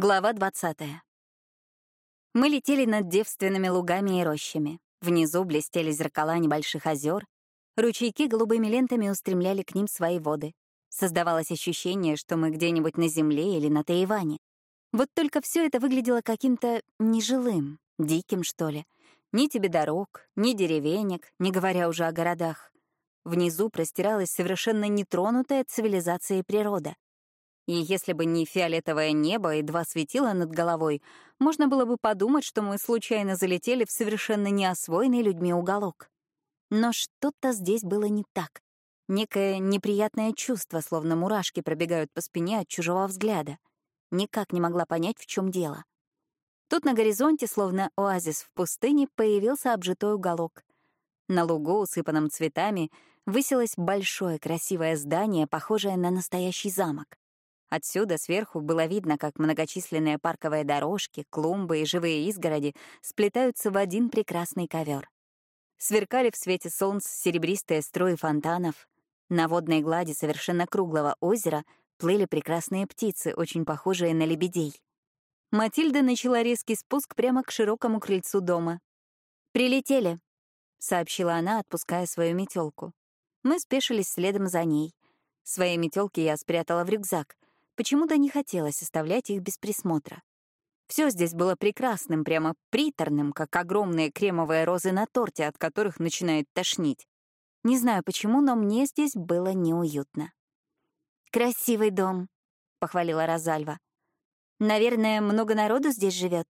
Глава 20. Мы летели над девственными лугами и рощами. Внизу блестели зеркала небольших озер. Ручейки голубыми лентами устремляли к ним свои воды. Создавалось ощущение, что мы где-нибудь на Земле или на Тайване. Вот только все это выглядело каким-то нежилым, диким, что ли. Ни тебе дорог, ни деревенек, не говоря уже о городах. Внизу простиралась совершенно нетронутая цивилизация и природа. И если бы не фиолетовое небо и два светила над головой, можно было бы подумать, что мы случайно залетели в совершенно неосвоенный людьми уголок. Но что-то здесь было не так. Некое неприятное чувство, словно мурашки пробегают по спине от чужого взгляда. Никак не могла понять, в чем дело. Тут на горизонте, словно оазис в пустыне, появился обжитой уголок. На лугу, усыпанном цветами, высилось большое красивое здание, похожее на настоящий замок. Отсюда сверху было видно, как многочисленные парковые дорожки, клумбы и живые изгороди сплетаются в один прекрасный ковер. Сверкали в свете солнца серебристые струи фонтанов. На водной глади совершенно круглого озера плыли прекрасные птицы, очень похожие на лебедей. Матильда начала резкий спуск прямо к широкому крыльцу дома. «Прилетели», — сообщила она, отпуская свою метелку. Мы спешились следом за ней. Свои метелки я спрятала в рюкзак — Почему-то не хотелось оставлять их без присмотра. Все здесь было прекрасным, прямо приторным, как огромные кремовые розы на торте, от которых начинает тошнить. Не знаю почему, но мне здесь было неуютно. «Красивый дом», — похвалила Розальва. «Наверное, много народу здесь живет.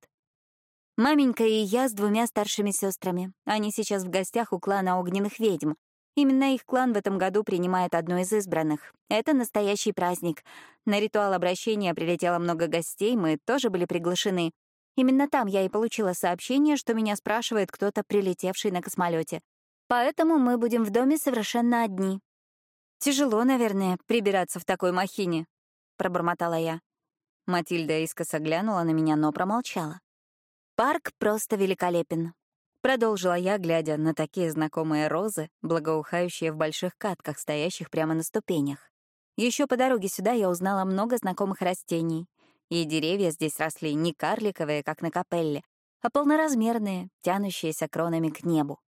Маменька и я с двумя старшими сестрами. Они сейчас в гостях у клана огненных ведьм. Именно их клан в этом году принимает одно из избранных. Это настоящий праздник. На ритуал обращения прилетело много гостей, мы тоже были приглашены. Именно там я и получила сообщение, что меня спрашивает кто-то, прилетевший на космолете. Поэтому мы будем в доме совершенно одни. Тяжело, наверное, прибираться в такой махине, пробормотала я. Матильда искоса глянула на меня, но промолчала. Парк просто великолепен. Продолжила я, глядя на такие знакомые розы, благоухающие в больших катках, стоящих прямо на ступенях. Еще по дороге сюда я узнала много знакомых растений. И деревья здесь росли не карликовые, как на капелле, а полноразмерные, тянущиеся кронами к небу.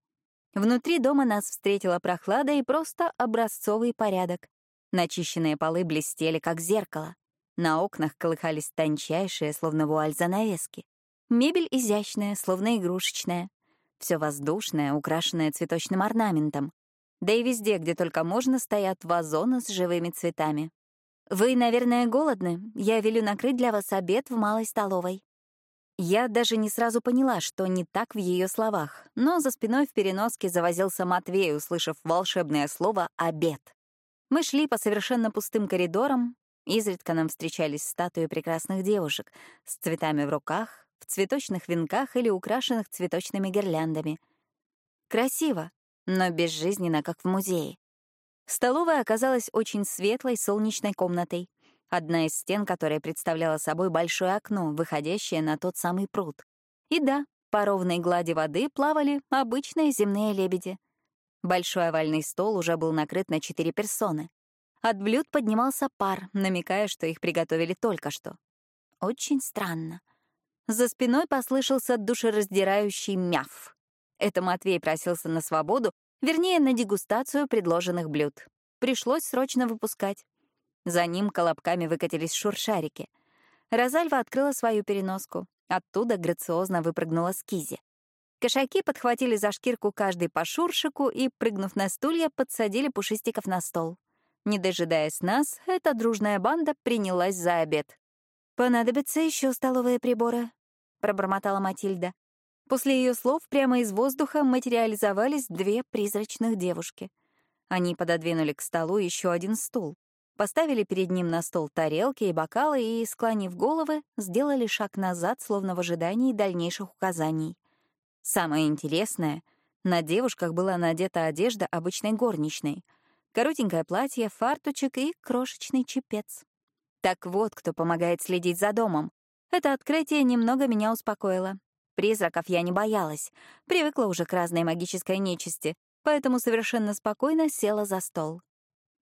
Внутри дома нас встретила прохлада и просто образцовый порядок. Начищенные полы блестели, как зеркало. На окнах колыхались тончайшие, словно вуаль занавески. Мебель изящная, словно игрушечная. Все воздушное, украшенное цветочным орнаментом. Да и везде, где только можно, стоят вазоны с живыми цветами. «Вы, наверное, голодны? Я велю накрыть для вас обед в малой столовой». Я даже не сразу поняла, что не так в ее словах, но за спиной в переноске завозился Матвей, услышав волшебное слово «обед». Мы шли по совершенно пустым коридорам, изредка нам встречались статуи прекрасных девушек с цветами в руках, в цветочных венках или украшенных цветочными гирляндами. Красиво, но безжизненно, как в музее. Столовая оказалась очень светлой солнечной комнатой, одна из стен которой представляла собой большое окно, выходящее на тот самый пруд. И да, по ровной глади воды плавали обычные земные лебеди. Большой овальный стол уже был накрыт на четыре персоны. От блюд поднимался пар, намекая, что их приготовили только что. Очень странно. За спиной послышался душераздирающий мяв. Это Матвей просился на свободу, вернее, на дегустацию предложенных блюд. Пришлось срочно выпускать. За ним колобками выкатились шуршарики. Розальва открыла свою переноску. Оттуда грациозно выпрыгнула Скизи. Кошаки подхватили за шкирку каждый по шуршику и, прыгнув на стулья, подсадили пушистиков на стол. Не дожидаясь нас, эта дружная банда принялась за обед. «Понадобятся еще столовые приборы», — пробормотала Матильда. После ее слов прямо из воздуха материализовались две призрачных девушки. Они пододвинули к столу еще один стул, поставили перед ним на стол тарелки и бокалы и, склонив головы, сделали шаг назад, словно в ожидании дальнейших указаний. Самое интересное — на девушках была надета одежда обычной горничной — коротенькое платье, фартучек и крошечный чепец. Так вот, кто помогает следить за домом. Это открытие немного меня успокоило. Призраков я не боялась, привыкла уже к разной магической нечисти, поэтому совершенно спокойно села за стол.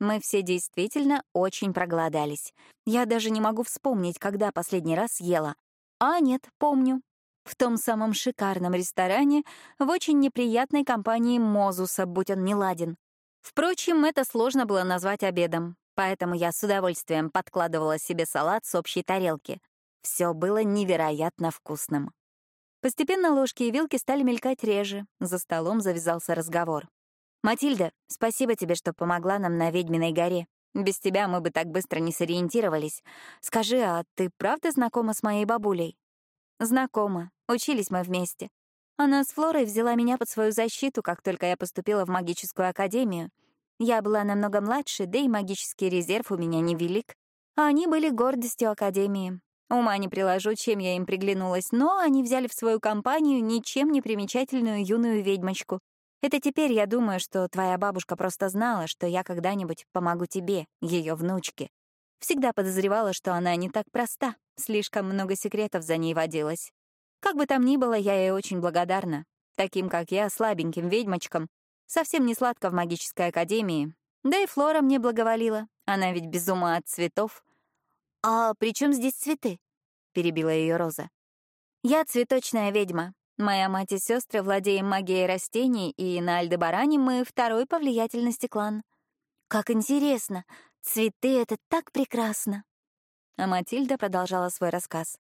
Мы все действительно очень проголодались. Я даже не могу вспомнить, когда последний раз ела. А нет, помню. В том самом шикарном ресторане в очень неприятной компании Мозуса, будь он неладен. Впрочем, это сложно было назвать обедом, поэтому я с удовольствием подкладывала себе салат с общей тарелки. Все было невероятно вкусным. Постепенно ложки и вилки стали мелькать реже, за столом завязался разговор. «Матильда, спасибо тебе, что помогла нам на Ведьминой горе. Без тебя мы бы так быстро не сориентировались. Скажи, а ты правда знакома с моей бабулей?» «Знакома. Учились мы вместе. Она с Флорой взяла меня под свою защиту, как только я поступила в магическую академию. Я была намного младше, да и магический резерв у меня невелик. А они были гордостью академии. Ума не приложу, чем я им приглянулась, но они взяли в свою компанию ничем не примечательную юную ведьмочку. Это теперь я думаю, что твоя бабушка просто знала, что я когда-нибудь помогу тебе, ее внучке. Всегда подозревала, что она не так проста, слишком много секретов за ней водилось. Как бы там ни было, я ей очень благодарна. Таким, как я, слабеньким ведьмочкам, совсем не сладко в магической академии. Да и Флора мне благоволила, она ведь без ума от цветов. «А при чем здесь цветы?» — перебила ее Роза. «Я цветочная ведьма. Моя мать и сестры владеем магией растений, и на Альдебаране мы второй по влиятельности клан. Как интересно! Цветы — это так прекрасно!» А Матильда продолжала свой рассказ.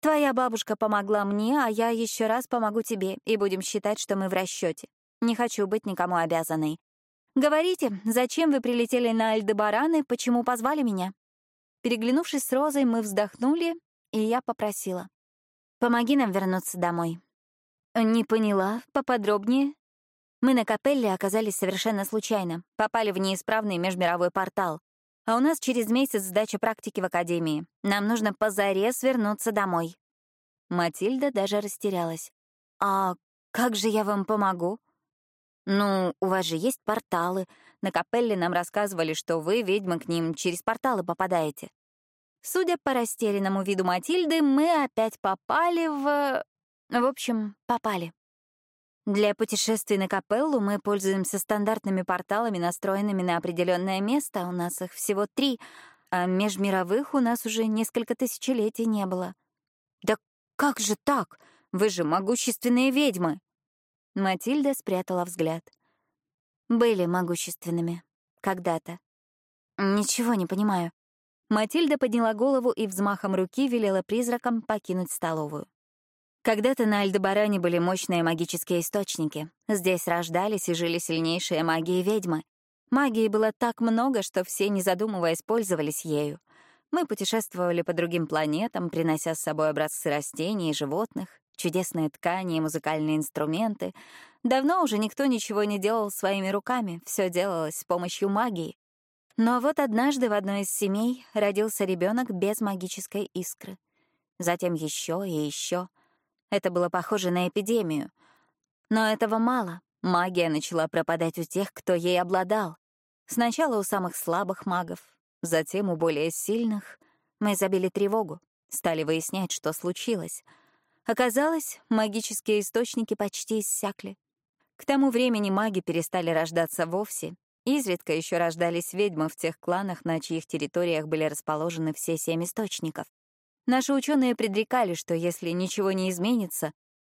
Твоя бабушка помогла мне, а я еще раз помогу тебе, и будем считать, что мы в расчете. Не хочу быть никому обязанной. Говорите, зачем вы прилетели на Альдебаран и почему позвали меня? Переглянувшись с Розой, мы вздохнули, и я попросила. Помоги нам вернуться домой. Не поняла, поподробнее. Мы на капелле оказались совершенно случайно, попали в неисправный межмировой портал. А у нас через месяц сдача практики в академии. Нам нужно позарез вернуться домой». Матильда даже растерялась. «А как же я вам помогу?» «Ну, у вас же есть порталы. На капелле нам рассказывали, что вы, ведьмы, к ним через порталы попадаете». Судя по растерянному виду Матильды, мы опять попали в... В общем, попали. Для путешествий на капеллу мы пользуемся стандартными порталами, настроенными на определенное место. У нас их всего три, а межмировых у нас уже несколько тысячелетий не было. Да как же так? Вы же могущественные ведьмы. Матильда спрятала взгляд. Были могущественными. Когда-то. Ничего не понимаю. Матильда подняла голову и взмахом руки велела призракам покинуть столовую. Когда-то на Альдебаране были мощные магические источники. Здесь рождались и жили сильнейшие маги и ведьмы. Магии было так много, что все, не задумываясь, пользовались ею. Мы путешествовали по другим планетам, принося с собой образцы растений и животных, чудесные ткани и музыкальные инструменты. Давно уже никто ничего не делал своими руками, все делалось с помощью магии. Но вот однажды в одной из семей родился ребенок без магической искры. Затем еще и еще — это было похоже на эпидемию. Но этого мало. Магия начала пропадать у тех, кто ей обладал. Сначала у самых слабых магов, затем у более сильных. Мы забили тревогу, стали выяснять, что случилось. Оказалось, магические источники почти иссякли. К тому времени маги перестали рождаться вовсе. Изредка еще рождались ведьмы в тех кланах, на чьих территориях были расположены все семь источников. Наши ученые предрекали, что если ничего не изменится,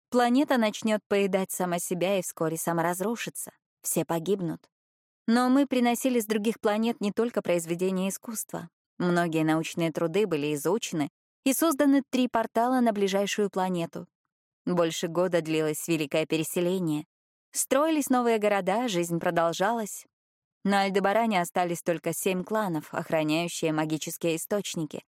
планета начнет поедать сама себя и вскоре саморазрушится. Все погибнут. Но мы приносили с других планет не только произведения искусства. Многие научные труды были изучены и созданы три портала на ближайшую планету. Больше года длилось великое переселение. Строились новые города, жизнь продолжалась. На Альдебаране остались только семь кланов, охраняющие магические источники.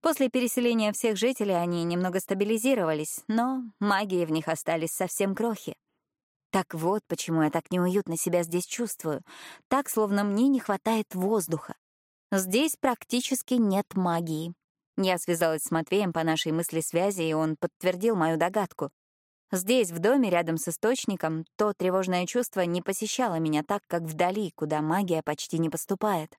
После переселения всех жителей они немного стабилизировались, но магии в них остались совсем крохи. Так вот, почему я так неуютно себя здесь чувствую. Так, словно мне не хватает воздуха. Здесь практически нет магии. Я связалась с Матвеем по нашей мысли-связи, и он подтвердил мою догадку. Здесь, в доме, рядом с источником, то тревожное чувство не посещало меня так, как вдали, куда магия почти не поступает.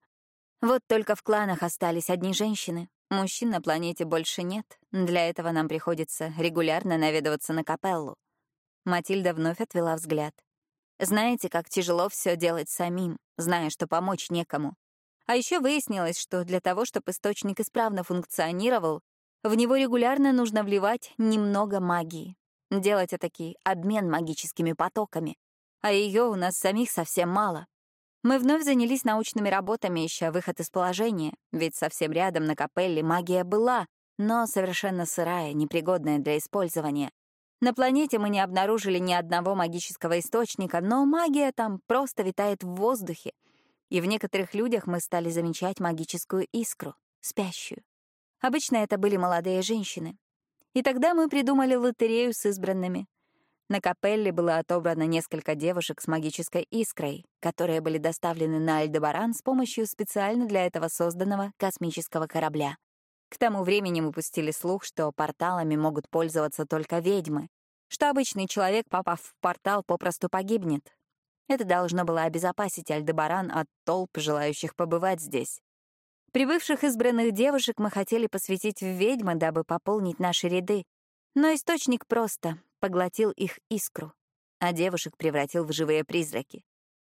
Вот только в кланах остались одни женщины, Мужчин на планете больше нет. Для этого нам приходится регулярно наведываться на капеллу. Матильда вновь отвела взгляд. Знаете, как тяжело все делать самим, зная, что помочь некому. А еще выяснилось, что для того, чтобы источник исправно функционировал, в него регулярно нужно вливать немного магии. Делать этакий обмен магическими потоками. А ее у нас самих совсем мало. Мы вновь занялись научными работами, ища выход из положения, ведь совсем рядом на капелле магия была, но совершенно сырая, непригодная для использования. На планете мы не обнаружили ни одного магического источника, но магия там просто витает в воздухе. И в некоторых людях мы стали замечать магическую искру, спящую. Обычно это были молодые женщины. И тогда мы придумали лотерею с избранными. На капелле было отобрано несколько девушек с магической искрой, которые были доставлены на Альдебаран с помощью специально для этого созданного космического корабля. К тому времени мы пустили слух, что порталами могут пользоваться только ведьмы, что обычный человек, попав в портал, попросту погибнет. Это должно было обезопасить Альдебаран от толп, желающих побывать здесь. Прибывших избранных девушек мы хотели посвятить в ведьмы, дабы пополнить наши ряды. Но источник просто поглотил их искру, а девушек превратил в живые призраки.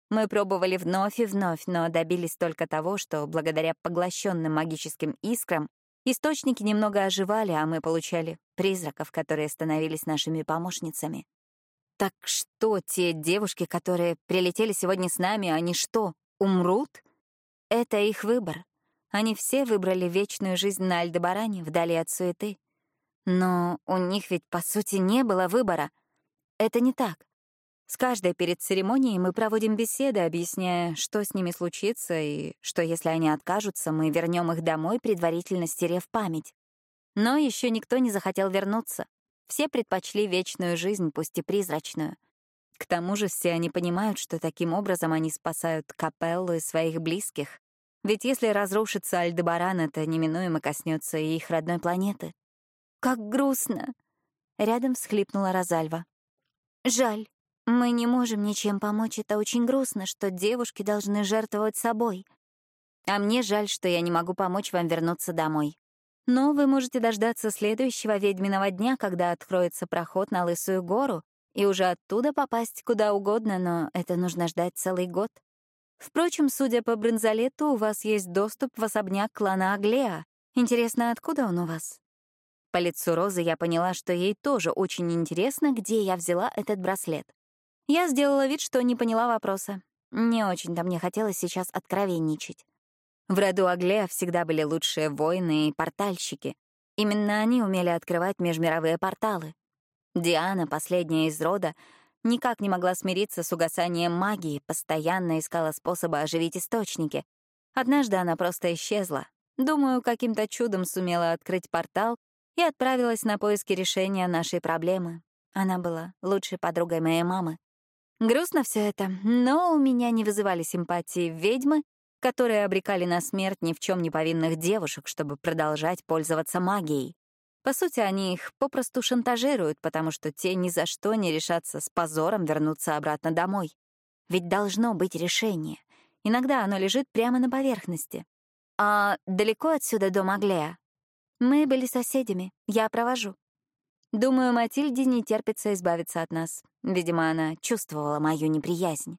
Мы пробовали вновь и вновь, но добились только того, что благодаря поглощенным магическим искрам Источники немного оживали, а мы получали призраков, которые становились нашими помощницами. Так что те девушки, которые прилетели сегодня с нами, они что, умрут? Это их выбор. Они все выбрали вечную жизнь на Альдебаране, вдали от суеты. Но у них ведь, по сути, не было выбора. Это не так. С каждой перед церемонией мы проводим беседы, объясняя, что с ними случится, и что если они откажутся, мы вернем их домой, предварительно стерев память. Но еще никто не захотел вернуться. Все предпочли вечную жизнь, пусть и призрачную. К тому же все они понимают, что таким образом они спасают капеллу и своих близких. Ведь если разрушится Альдебаран, это неминуемо коснется и их родной планеты. «Как грустно!» — рядом всхлипнула Розальва. «Жаль. Мы не можем ничем помочь, это очень грустно, что девушки должны жертвовать собой. А мне жаль, что я не могу помочь вам вернуться домой. Но вы можете дождаться следующего ведьминого дня, когда откроется проход на Лысую гору, и уже оттуда попасть куда угодно, но это нужно ждать целый год. Впрочем, судя по бронзолету, у вас есть доступ в особняк клана Аглеа. Интересно, откуда он у вас? По лицу Розы я поняла, что ей тоже очень интересно, где я взяла этот браслет. Я сделала вид, что не поняла вопроса. Не очень-то мне хотелось сейчас откровенничать. В роду Аглея всегда были лучшие воины и портальщики. Именно они умели открывать межмировые порталы. Диана, последняя из рода, никак не могла смириться с угасанием магии, постоянно искала способы оживить источники. Однажды она просто исчезла. Думаю, каким-то чудом сумела открыть портал и отправилась на поиски решения нашей проблемы. Она была лучшей подругой моей мамы. Грустно все это, но у меня не вызывали симпатии ведьмы, которые обрекали на смерть ни в чем не повинных девушек, чтобы продолжать пользоваться магией. По сути, они их попросту шантажируют, потому что те ни за что не решатся с позором вернуться обратно домой. Ведь должно быть решение. Иногда оно лежит прямо на поверхности. А далеко отсюда дом Аглея? Мы были соседями, я провожу. Думаю, Матильде не терпится избавиться от нас. Видимо, она чувствовала мою неприязнь.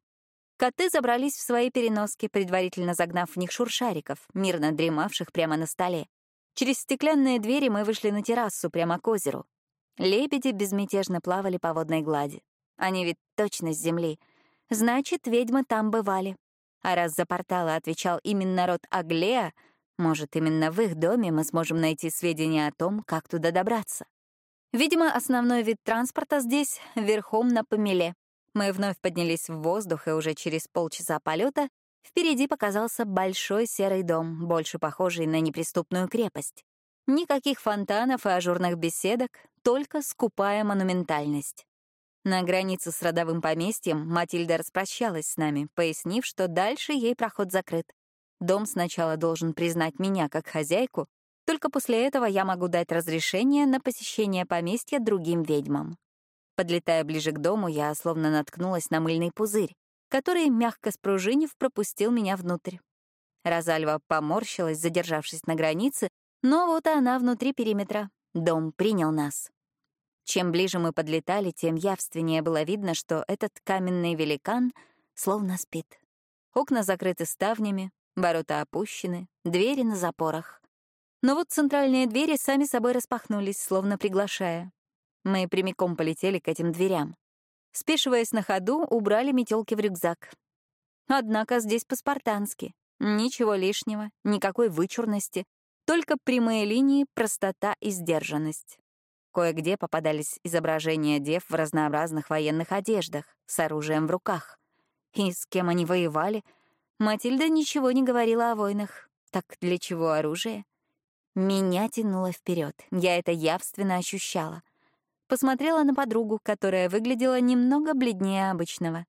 Коты забрались в свои переноски, предварительно загнав в них шуршариков, мирно дремавших прямо на столе. Через стеклянные двери мы вышли на террасу прямо к озеру. Лебеди безмятежно плавали по водной глади. Они ведь точно с земли. Значит, ведьмы там бывали. А раз за порталы отвечал именно род Аглея, может, именно в их доме мы сможем найти сведения о том, как туда добраться. Видимо, основной вид транспорта здесь — верхом на помеле. Мы вновь поднялись в воздух, и уже через полчаса полета впереди показался большой серый дом, больше похожий на неприступную крепость. Никаких фонтанов и ажурных беседок, только скупая монументальность. На границе с родовым поместьем Матильда распрощалась с нами, пояснив, что дальше ей проход закрыт. Дом сначала должен признать меня как хозяйку, только после этого я могу дать разрешение на посещение поместья другим ведьмам. Подлетая ближе к дому, я словно наткнулась на мыльный пузырь, который, мягко спружинив, пропустил меня внутрь. Розальва поморщилась, задержавшись на границе, но вот она внутри периметра. Дом принял нас. Чем ближе мы подлетали, тем явственнее было видно, что этот каменный великан словно спит. Окна закрыты ставнями, Ворота опущены, двери на запорах. Но вот центральные двери сами собой распахнулись, словно приглашая. Мы прямиком полетели к этим дверям. Спешиваясь на ходу, убрали метелки в рюкзак. Однако здесь по-спартански. Ничего лишнего, никакой вычурности, только прямые линии, простота и сдержанность. Кое-где попадались изображения дев в разнообразных военных одеждах, с оружием в руках. И с кем они воевали? Матильда ничего не говорила о войнах. Так для чего оружие? Меня тянуло вперед. Я это явственно ощущала. Посмотрела на подругу, которая выглядела немного бледнее обычного.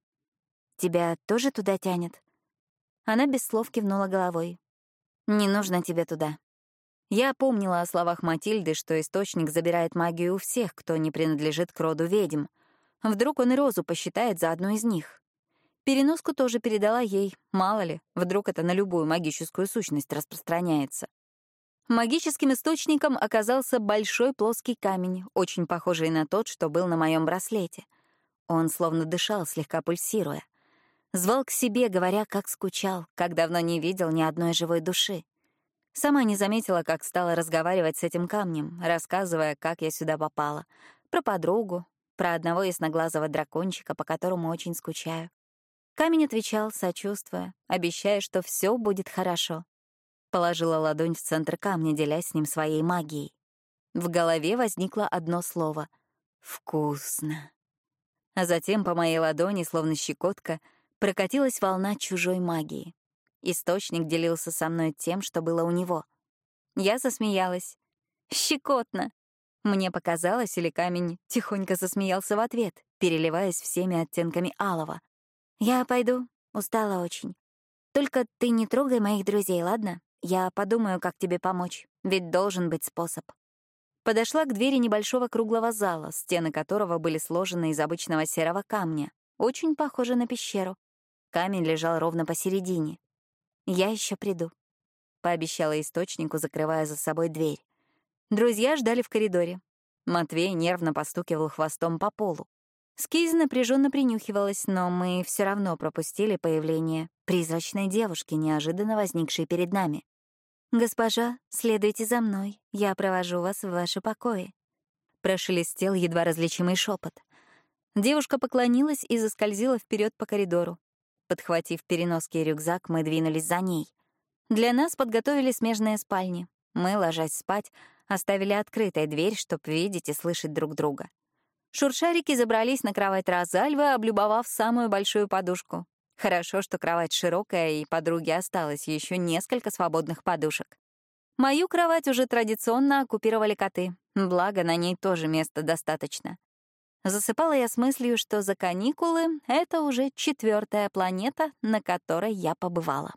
«Тебя тоже туда тянет?» Она без слов кивнула головой. «Не нужно тебе туда. Я помнила о словах Матильды, что источник забирает магию у всех, кто не принадлежит к роду ведьм. Вдруг он и Розу посчитает за одну из них. Переноску тоже передала ей, мало ли, вдруг это на любую магическую сущность распространяется. Магическим источником оказался большой плоский камень, очень похожий на тот, что был на моем браслете. Он словно дышал, слегка пульсируя. Звал к себе, говоря, как скучал, как давно не видел ни одной живой души. Сама не заметила, как стала разговаривать с этим камнем, рассказывая, как я сюда попала. Про подругу, про одного ясноглазого дракончика, по которому очень скучаю. Камень отвечал, сочувствуя, обещая, что все будет хорошо. Положила ладонь в центр камня, делясь с ним своей магией. В голове возникло одно слово — «вкусно». А затем по моей ладони, словно щекотка, прокатилась волна чужой магии. Источник делился со мной тем, что было у него. Я засмеялась. «Щекотно!» Мне показалось, или камень тихонько засмеялся в ответ, переливаясь всеми оттенками алого. «Я пойду, устала очень. Только ты не трогай моих друзей, ладно? Я подумаю, как тебе помочь, ведь должен быть способ». Подошла к двери небольшого круглого зала, стены которого были сложены из обычного серого камня, очень похоже на пещеру. Камень лежал ровно посередине. «Я еще приду», — пообещала источнику, закрывая за собой дверь. Друзья ждали в коридоре. Матвей нервно постукивал хвостом по полу. Скиз напряженно принюхивалась, но мы все равно пропустили появление призрачной девушки, неожиданно возникшей перед нами. «Госпожа, следуйте за мной, я провожу вас в ваши покои», — прошелестел едва различимый шепот. Девушка поклонилась и заскользила вперед по коридору. Подхватив переноски и рюкзак, мы двинулись за ней. Для нас подготовили смежные спальни. Мы, ложась спать, оставили открытой дверь, чтобы видеть и слышать друг друга. Шуршарики забрались на кровать Розальвы, облюбовав самую большую подушку. Хорошо, что кровать широкая, и подруге осталось еще несколько свободных подушек. Мою кровать уже традиционно оккупировали коты, благо на ней тоже места достаточно. Засыпала я с мыслью, что за каникулы — это уже четвертая планета, на которой я побывала.